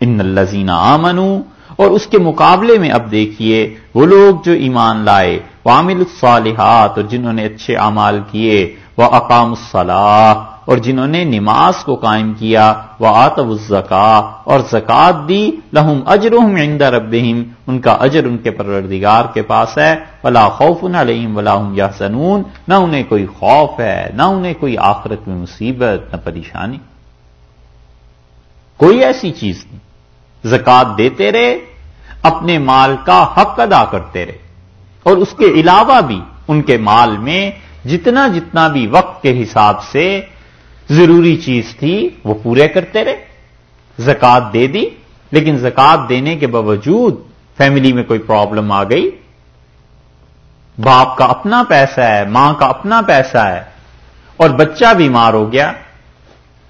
ان الزین آمنو، اور اس کے مقابلے میں اب دیکھیے، وہ لوگ جو ایمان لائے وامل الصالحات، اور جنہوں نے اچھے اعمال کیے وہ اقام الصلاح اور جنہوں نے نماز کو قائم کیا وہ آتب الزکا اور زکات دی لہم اجرحم عند ربہم ان کا اجر ان کے پروردگار کے پاس ہے، ولا خوف علیہم ولا هم یحزنون نہ انہیں کوئی خوف ہے، نہ انہیں کوئی آخرت میں مصیبت، نہ پریشانی۔ کوئی ایسی چیز نہیں۔ زکات دیتے رہے، اپنے مال کا حق ادا کرتے رہے۔ اور اس کے علاوہ بھی ان کے مال میں جتنا جتنا بھی وقت کے حساب سے ضروری چیز تھی، وہ پورے کرتے رہے۔ زکات دے دی، لیکن زکات دینے کے باوجود فیملی میں کوئی پرابلم آ گئی۔ باپ کا اپنا پیسہ ہے، ماں کا اپنا پیسہ ہے، اور بچہ بیمار ہو گیا۔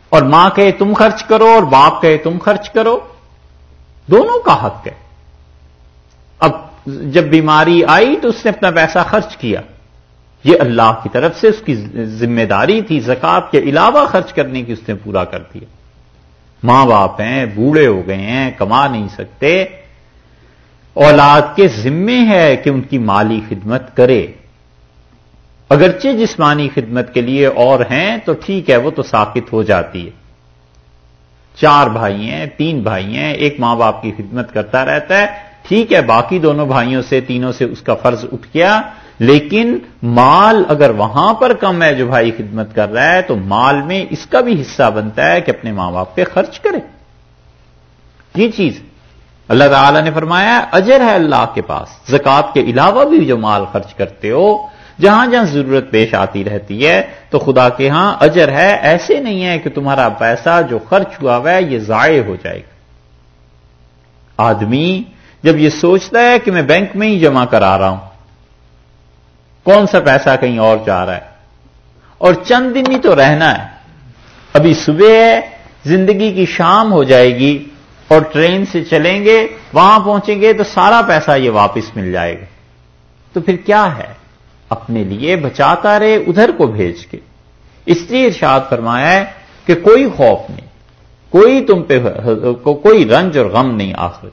اور ماں کہے، تم خرچ کرو اور باپ کہے، تم خرچ کرو دونوں کا حق ہے۔ اب جب بیماری آئی تو اس نے اپنا پیسہ خرچ کیا۔ یہ اللہ کی طرف سے اس کی ذمہ داری تھی زکات کے علاوہ خرچ کرنے کی اس نے پورا کر دیا۔ ماں باپ ہیں، بوڑھے ہو گئے ہیں، کما نہیں سکتے۔ اولاد کے ذمے ہے کہ ان کی مالی خدمت کرے۔ اگرچہ جسمانی خدمت کے لیے اور ہیں تو ٹھیک ہے، وہ تو ثابت ہو جاتی ہے۔ چار بھائی ہیں، تین بھائی ہیں، ایک ماں باپ کی خدمت کرتا رہتا ہے۔ ٹھیک ہے، باقی دونوں بھائیوں سے، تینوں سے اس کا فرض اٹھ گیا۔ لیکن مال اگر وہاں پر کم ہے جو بھائی خدمت کر رہا ہے، تو مال میں اس کا بھی حصہ بنتا ہے کہ اپنے ماں باپ پہ خرچ کرے۔ یہ چیز اللہ تعالی نے فرمایا اجر ہے اللہ کے پاس۔ زکات کے علاوہ بھی جو مال خرچ کرتے ہو، جہاں جہاں ضرورت پیش آتی رہتی ہے، تو خدا کے ہاں اجر ہے، ایسے نہیں ہے کہ تمہارا پیسہ جو خرچ ہوا ہوا ہے، یہ ضائع ہو جائے گا۔ آدمی جب یہ سوچتا ہے کہ میں بینک میں ہی جمع کرا رہا ہوں، کون سا پیسہ کہیں اور جا رہا ہے؟ اور چند دن ہی تو رہنا ہے۔ ابھی صبح ہے، زندگی کی شام ہو جائے گی اور ٹرین سے چلیں گے، وہاں پہنچیں گے تو سارا پیسہ یہ واپس مل جائے گا۔ تو پھر کیا ہے؟ اپنے لیے بچاتا رہے، ادھر کو بھیج کے۔ اس لیے ارشاد فرمایا ہے کہ کوئی خوف نہیں، کوئی تم پہ کوئی رنج اور غم نہیں آخر